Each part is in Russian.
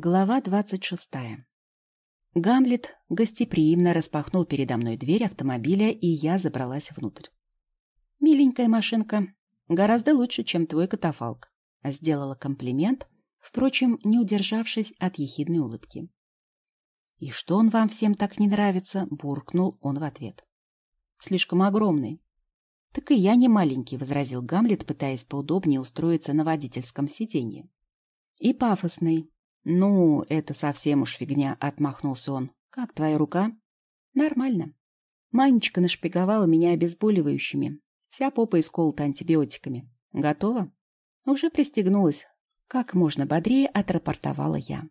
Глава двадцать шестая. Гамлет гостеприимно распахнул передо мной дверь автомобиля, и я забралась внутрь. «Миленькая машинка. Гораздо лучше, чем твой катафалк», — сделала комплимент, впрочем, не удержавшись от ехидной улыбки. «И что он вам всем так не нравится?» — буркнул он в ответ. «Слишком огромный». «Так и я не маленький», — возразил Гамлет, пытаясь поудобнее устроиться на водительском сиденье. «И пафосный. «Ну, это совсем уж фигня», — отмахнулся он. «Как твоя рука?» «Нормально». Манечка нашпиговала меня обезболивающими. Вся попа исколота антибиотиками. «Готова?» Уже пристегнулась. Как можно бодрее отрапортовала я.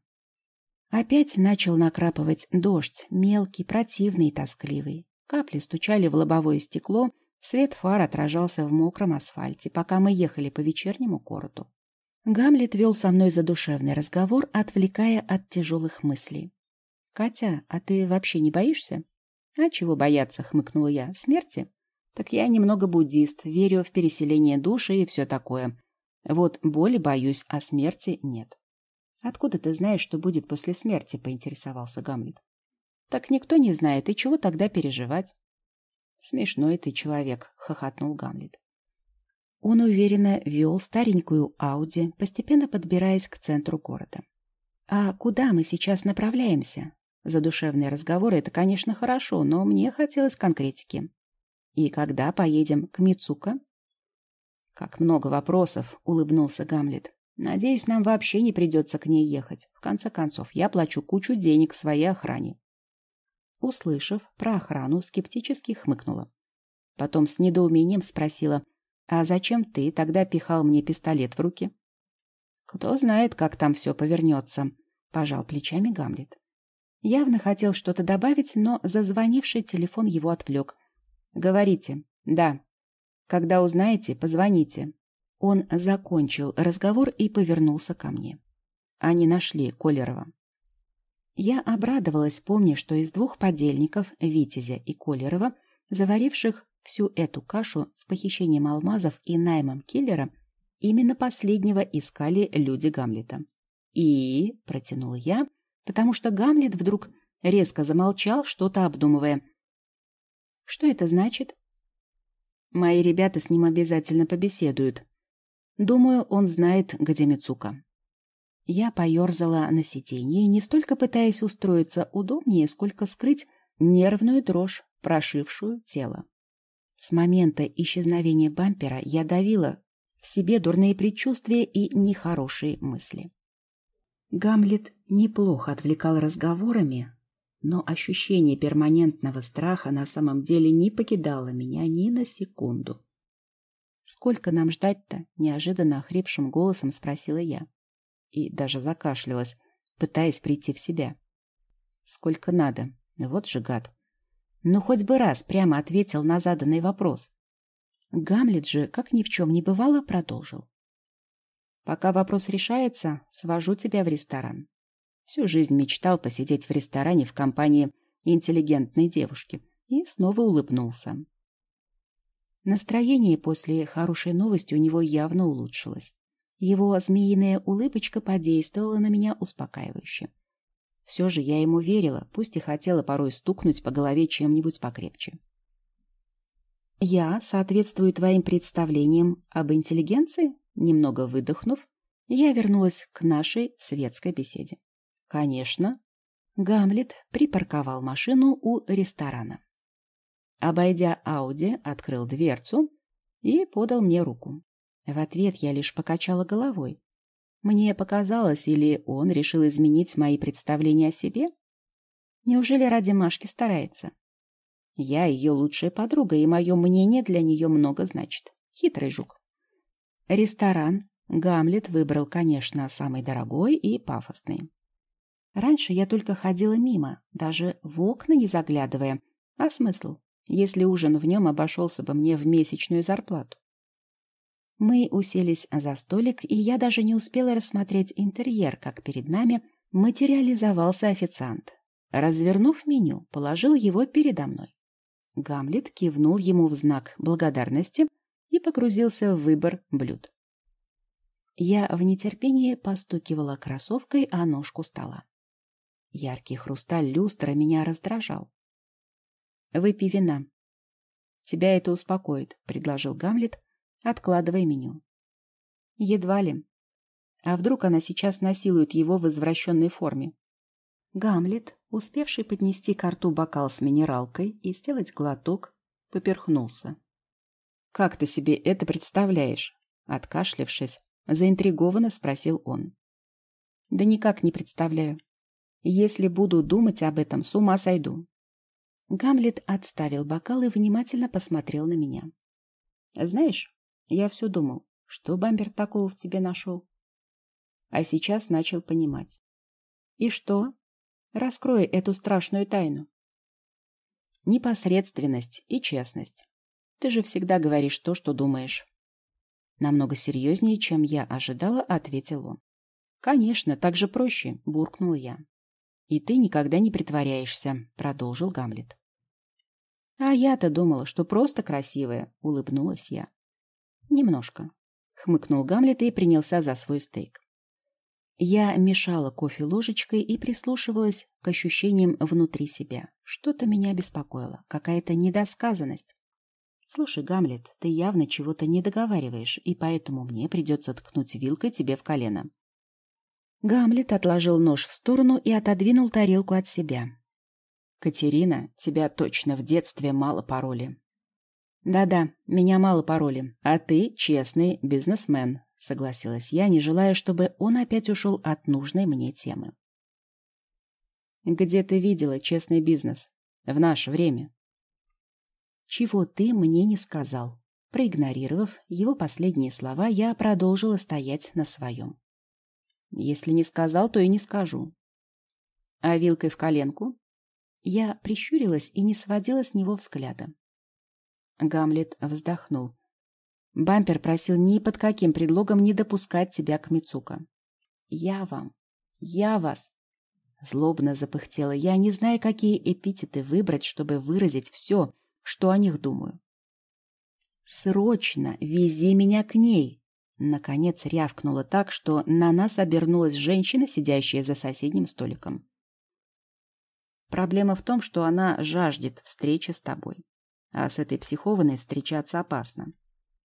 Опять начал накрапывать дождь, мелкий, противный и тоскливый. Капли стучали в лобовое стекло, свет фар отражался в мокром асфальте, пока мы ехали по вечернему городу. Гамлет вел со мной задушевный разговор, отвлекая от тяжелых мыслей. «Катя, а ты вообще не боишься?» «А чего бояться?» — хмыкнула я. «Смерти?» «Так я немного буддист, верю в переселение души и все такое. Вот боли боюсь, а смерти нет». «Откуда ты знаешь, что будет после смерти?» — поинтересовался Гамлет. «Так никто не знает, и чего тогда переживать?» «Смешной ты человек», — хохотнул Гамлет. Он уверенно вел старенькую Ауди, постепенно подбираясь к центру города. «А куда мы сейчас направляемся?» Задушевные разговоры — это, конечно, хорошо, но мне хотелось конкретики. «И когда поедем к Мицука?» «Как много вопросов», — улыбнулся Гамлет. «Надеюсь, нам вообще не придется к ней ехать. В конце концов, я плачу кучу денег своей охране». Услышав про охрану, скептически хмыкнула. Потом с недоумением спросила — а зачем ты тогда пихал мне пистолет в руки? Кто знает, как там все повернется, пожал плечами Гамлет. Явно хотел что-то добавить, но зазвонивший телефон его отвлек. Говорите. Да. Когда узнаете, позвоните. Он закончил разговор и повернулся ко мне. Они нашли Колерова. Я обрадовалась, помня, что из двух подельников, Витязя и Колерова, заваривших всю эту кашу с похищением алмазов и наймом киллера, именно последнего искали люди Гамлета. «И...» — протянул я, потому что Гамлет вдруг резко замолчал, что-то обдумывая. «Что это значит?» «Мои ребята с ним обязательно побеседуют. Думаю, он знает, где Мицука». Я поерзала на сиденье, не столько пытаясь устроиться удобнее, сколько скрыть нервную дрожь, прошившую тело. С момента исчезновения бампера я давила в себе дурные предчувствия и нехорошие мысли. Гамлет неплохо отвлекал разговорами, но ощущение перманентного страха на самом деле не покидало меня ни на секунду. «Сколько нам ждать-то?» — неожиданно охрипшим голосом спросила я. И даже закашлялась, пытаясь прийти в себя. «Сколько надо? Вот же гад!» Ну, хоть бы раз прямо ответил на заданный вопрос. Гамлет же, как ни в чем не бывало, продолжил. Пока вопрос решается, свожу тебя в ресторан. Всю жизнь мечтал посидеть в ресторане в компании интеллигентной девушки. И снова улыбнулся. Настроение после хорошей новости у него явно улучшилось. Его змеиная улыбочка подействовала на меня успокаивающе. Все же я ему верила, пусть и хотела порой стукнуть по голове чем-нибудь покрепче. Я соответствую твоим представлениям об интеллигенции? Немного выдохнув, я вернулась к нашей светской беседе. Конечно. Гамлет припарковал машину у ресторана. Обойдя Ауди, открыл дверцу и подал мне руку. В ответ я лишь покачала головой. Мне показалось, или он решил изменить мои представления о себе? Неужели ради Машки старается? Я ее лучшая подруга, и мое мнение для нее много значит. Хитрый жук. Ресторан Гамлет выбрал, конечно, самый дорогой и пафосный. Раньше я только ходила мимо, даже в окна не заглядывая. А смысл, если ужин в нем обошелся бы мне в месячную зарплату? Мы уселись за столик, и я даже не успела рассмотреть интерьер, как перед нами материализовался официант. Развернув меню, положил его передо мной. Гамлет кивнул ему в знак благодарности и погрузился в выбор блюд. Я в нетерпении постукивала кроссовкой о ножку стола. Яркий хрусталь люстра меня раздражал. «Выпей вина». «Тебя это успокоит», — предложил Гамлет, откладывая меню. «Едва ли. А вдруг она сейчас насилует его в извращенной форме?» Гамлет, успевший поднести к рту бокал с минералкой и сделать глоток, поперхнулся. «Как ты себе это представляешь?» Откашлявшись, заинтригованно спросил он. «Да никак не представляю. Если буду думать об этом, с ума сойду». Гамлет отставил бокал и внимательно посмотрел на меня. «Знаешь, я все думал, что Бамбер такого в тебе нашел. А сейчас начал понимать. И что? Раскрой эту страшную тайну. Непосредственность и честность. Ты же всегда говоришь то, что думаешь. Намного серьезнее, чем я ожидала, ответил он. Конечно, так же проще, буркнул я. И ты никогда не притворяешься, продолжил Гамлет. А я-то думала, что просто красивая, улыбнулась я. Немножко, хмыкнул Гамлет и принялся за свой стейк. Я мешала кофе ложечкой и прислушивалась к ощущениям внутри себя. Что-то меня беспокоило, какая-то недосказанность. «Слушай, Гамлет, ты явно чего-то не договариваешь, и поэтому мне придется ткнуть вилкой тебе в колено». Гамлет отложил нож в сторону и отодвинул тарелку от себя. «Катерина, тебя точно в детстве мало пароли». «Да-да, меня мало пароли, а ты честный бизнесмен», — согласилась я, не желая, чтобы он опять ушел от нужной мне темы. «Где ты видела честный бизнес? В наше время?» «Чего ты мне не сказал?» Проигнорировав его последние слова, я продолжила стоять на своем. «Если не сказал, то и не скажу». «А вилкой в коленку?» Я прищурилась и не сводила с него взгляда. Гамлет вздохнул. Бампер просил ни под каким предлогом не допускать тебя к Мицука. «Я вам! Я вас!» Злобно запыхтела я, не зная, какие эпитеты выбрать, чтобы выразить все, что о них думаю. «Срочно вези меня к ней!» Наконец рявкнула так, что на нас обернулась женщина, сидящая за соседним столиком. Проблема в том, что она жаждет встречи с тобой. А с этой психованной встречаться опасно.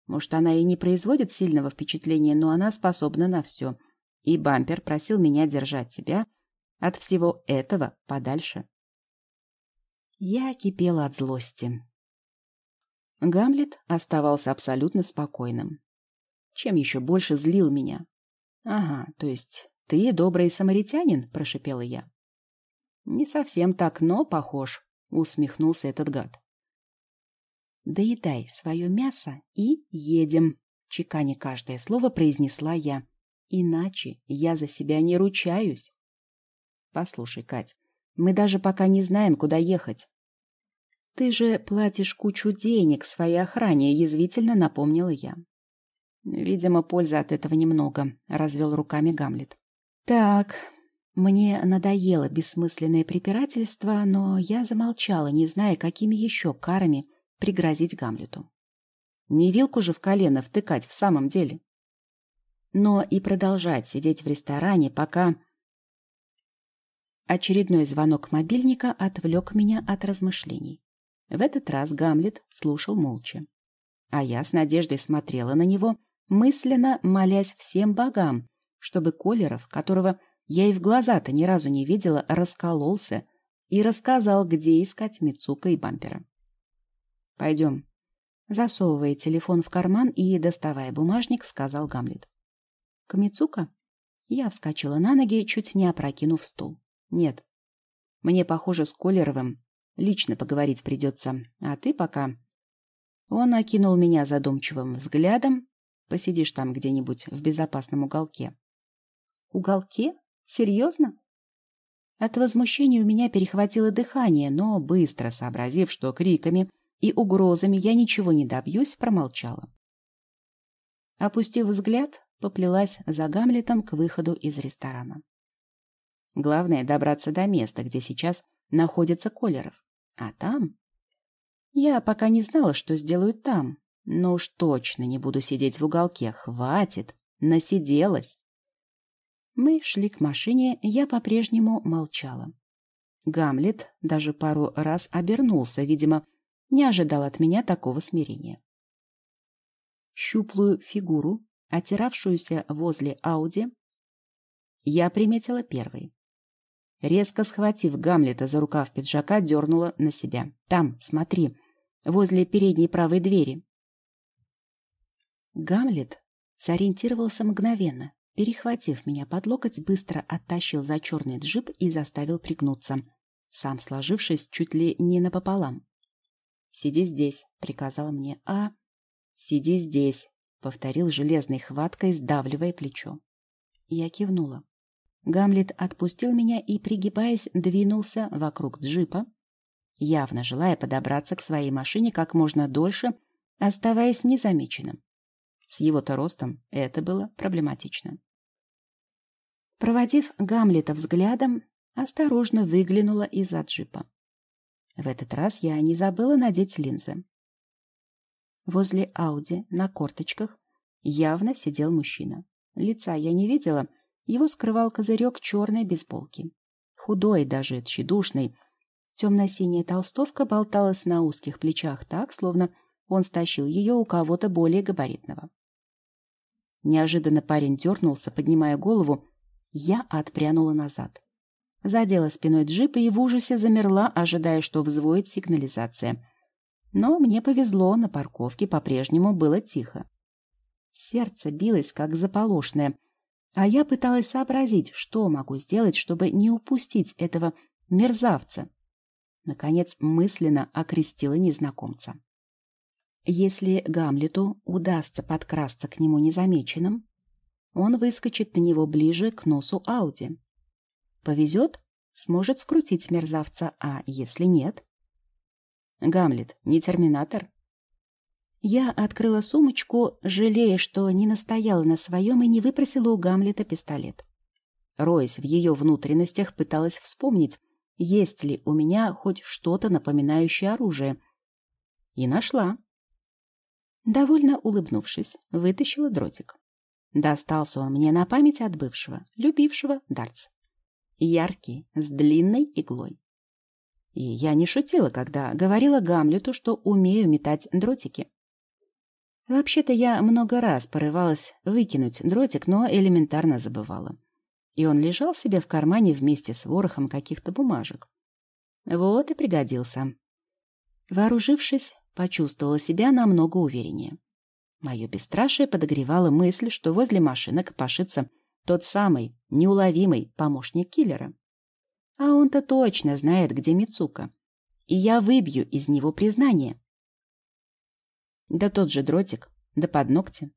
Может, она и не производит сильного впечатления, но она способна на все. И бампер просил меня держать тебя от всего этого подальше. Я кипела от злости. Гамлет оставался абсолютно спокойным. Чем еще больше злил меня. «Ага, то есть ты добрый самаритянин?» – прошипела я. «Не совсем так, но похож», – усмехнулся этот гад. «Доедай свое мясо и едем», – чеканя каждое слово произнесла я. «Иначе я за себя не ручаюсь». «Послушай, Кать, мы даже пока не знаем, куда ехать. Ты же платишь кучу денег своей охране, язвительно напомнила я. Видимо, пользы от этого немного, развел руками Гамлет. Так, мне надоело бессмысленное препирательство, но я замолчала, не зная, какими еще карами пригрозить Гамлету. Не вилку же в колено втыкать в самом деле. Но и продолжать сидеть в ресторане, пока Очередной звонок мобильника отвлек меня от размышлений. В этот раз Гамлет слушал молча. А я с надеждой смотрела на него, мысленно молясь всем богам, чтобы Колеров, которого я и в глаза-то ни разу не видела, раскололся и рассказал, где искать Мицука и бампера. «Пойдем». Засовывая телефон в карман и доставая бумажник, сказал Гамлет. «К Мицука?» Я вскочила на ноги, чуть не опрокинув стул. Нет. Мне, похоже, с Колеровым лично поговорить придется. А ты пока... Он окинул меня задумчивым взглядом. Посидишь там где-нибудь в безопасном уголке. Уголке? Серьезно? От возмущения у меня перехватило дыхание, но, быстро сообразив, что криками и угрозами я ничего не добьюсь, промолчала. Опустив взгляд, поплелась за Гамлетом к выходу из ресторана. Главное — добраться до места, где сейчас находится Колеров. А там... Я пока не знала, что сделаю там, но уж точно не буду сидеть в уголке. Хватит. Насиделась. Мы шли к машине, я по-прежнему молчала. Гамлет даже пару раз обернулся, видимо, не ожидал от меня такого смирения. Щуплую фигуру, отиравшуюся возле Ауди, я приметила первой. Резко схватив Гамлета за рукав пиджака, дернула на себя. «Там, смотри, возле передней правой двери». Гамлет сориентировался мгновенно. Перехватив меня под локоть, быстро оттащил за черный джип и заставил пригнуться, сам сложившись чуть ли не напополам. «Сиди здесь», — приказал мне, а... «Сиди здесь», — повторил железной хваткой, сдавливая плечо. Я кивнула. Гамлет отпустил меня и, пригибаясь, двинулся вокруг джипа, явно желая подобраться к своей машине как можно дольше, оставаясь незамеченным. С его-то ростом это было проблематично. Проводив Гамлета взглядом, осторожно выглянула из-за джипа. В этот раз я не забыла надеть линзы. Возле Ауди на корточках явно сидел мужчина. Лица я не видела, его скрывал козырек черной бейсболки. Худой, даже тщедушный. Темно-синяя толстовка болталась на узких плечах так, словно он стащил ее у кого-то более габаритного. Неожиданно парень дернулся, поднимая голову. Я отпрянула назад задела спиной джип и в ужасе замерла, ожидая, что взвоет сигнализация. Но мне повезло, на парковке по-прежнему было тихо. Сердце билось, как заполошное, а я пыталась сообразить, что могу сделать, чтобы не упустить этого мерзавца. Наконец мысленно окрестила незнакомца. Если Гамлету удастся подкрасться к нему незамеченным, он выскочит на него ближе к носу Ауди. Повезет, сможет скрутить мерзавца, а если нет? Гамлет, не терминатор? Я открыла сумочку, жалея, что не настояла на своем и не выпросила у Гамлета пистолет. Ройс в ее внутренностях пыталась вспомнить, есть ли у меня хоть что-то напоминающее оружие. И нашла. Довольно улыбнувшись, вытащила дротик. Достался он мне на память от бывшего, любившего дартс яркий, с длинной иглой. И я не шутила, когда говорила Гамлету, что умею метать дротики. Вообще-то я много раз порывалась выкинуть дротик, но элементарно забывала. И он лежал себе в кармане вместе с ворохом каких-то бумажек. Вот и пригодился. Вооружившись, почувствовала себя намного увереннее. Мое бесстрашие подогревало мысль, что возле машины копошится тот самый, неуловимый помощник киллера. А он-то точно знает, где Мицука. И я выбью из него признание. Да тот же дротик, да под ногти.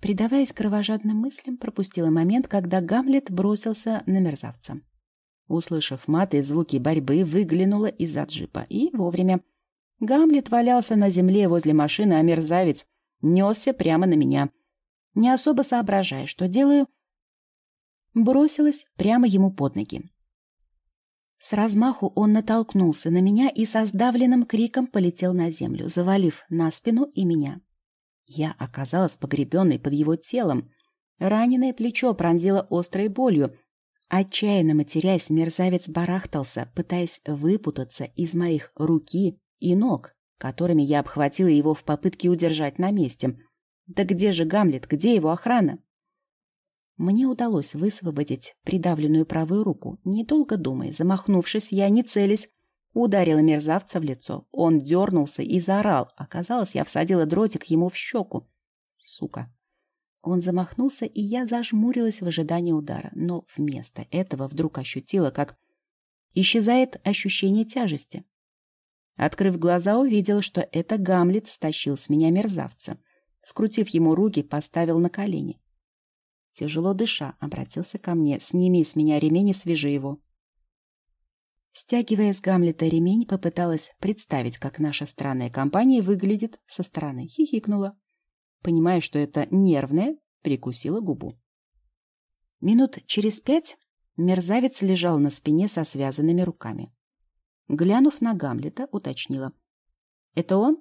Придаваясь кровожадным мыслям, пропустила момент, когда Гамлет бросился на мерзавца. Услышав маты и звуки борьбы, выглянула из-за джипа. И вовремя. Гамлет валялся на земле возле машины, а мерзавец несся прямо на меня — не особо соображая, что делаю, бросилась прямо ему под ноги. С размаху он натолкнулся на меня и со сдавленным криком полетел на землю, завалив на спину и меня. Я оказалась погребенной под его телом. Раненое плечо пронзило острой болью. Отчаянно матерясь, мерзавец барахтался, пытаясь выпутаться из моих руки и ног, которыми я обхватила его в попытке удержать на месте — да где же Гамлет, где его охрана? Мне удалось высвободить придавленную правую руку. Недолго думая, замахнувшись, я, не целясь, ударила мерзавца в лицо. Он дернулся и заорал. Оказалось, я всадила дротик ему в щеку. Сука. Он замахнулся, и я зажмурилась в ожидании удара. Но вместо этого вдруг ощутила, как исчезает ощущение тяжести. Открыв глаза, увидела, что это Гамлет стащил с меня мерзавца. Скрутив ему руки, поставил на колени. Тяжело дыша, обратился ко мне. «Сними с меня ремень и свяжи его». Стягивая с Гамлета ремень, попыталась представить, как наша странная компания выглядит со стороны. Хихикнула. Понимая, что это нервное, прикусила губу. Минут через пять мерзавец лежал на спине со связанными руками. Глянув на Гамлета, уточнила. «Это он?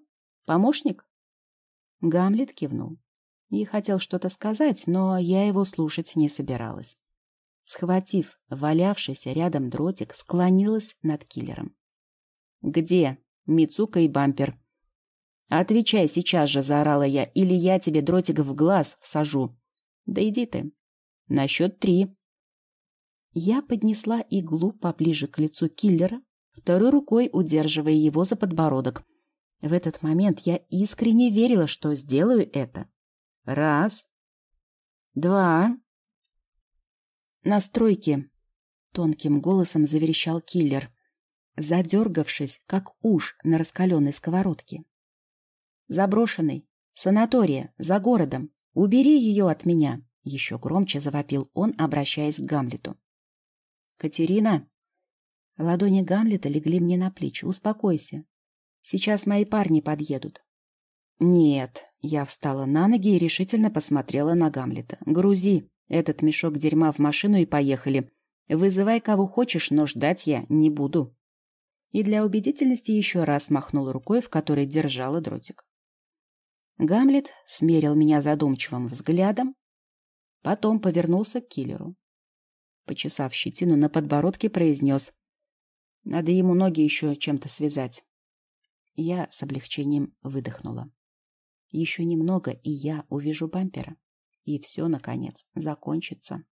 Помощник?» Гамлет кивнул. и хотел что-то сказать, но я его слушать не собиралась. Схватив валявшийся рядом дротик, склонилась над киллером. «Где?» Мицука и бампер. «Отвечай сейчас же!» — заорала я. «Или я тебе дротик в глаз всажу!» «Да иди ты!» «На счет три!» Я поднесла иглу поближе к лицу киллера, второй рукой удерживая его за подбородок. В этот момент я искренне верила, что сделаю это. Раз. Два. «Настройки!» — тонким голосом заверещал киллер задергавшись, как уж на раскаленной сковородке. «Заброшенный. Санатория. За городом. Убери ее от меня!» Еще громче завопил он, обращаясь к Гамлету. «Катерина!» Ладони Гамлета легли мне на плечи. «Успокойся. Сейчас мои парни подъедут». «Нет». Я встала на ноги и решительно посмотрела на Гамлета. «Грузи этот мешок дерьма в машину и поехали. Вызывай кого хочешь, но ждать я не буду» и для убедительности еще раз махнул рукой, в которой держала дротик. Гамлет смерил меня задумчивым взглядом, потом повернулся к киллеру. Почесав щетину на подбородке, произнес. Надо ему ноги еще чем-то связать. Я с облегчением выдохнула. Еще немного, и я увижу бампера. И все, наконец, закончится.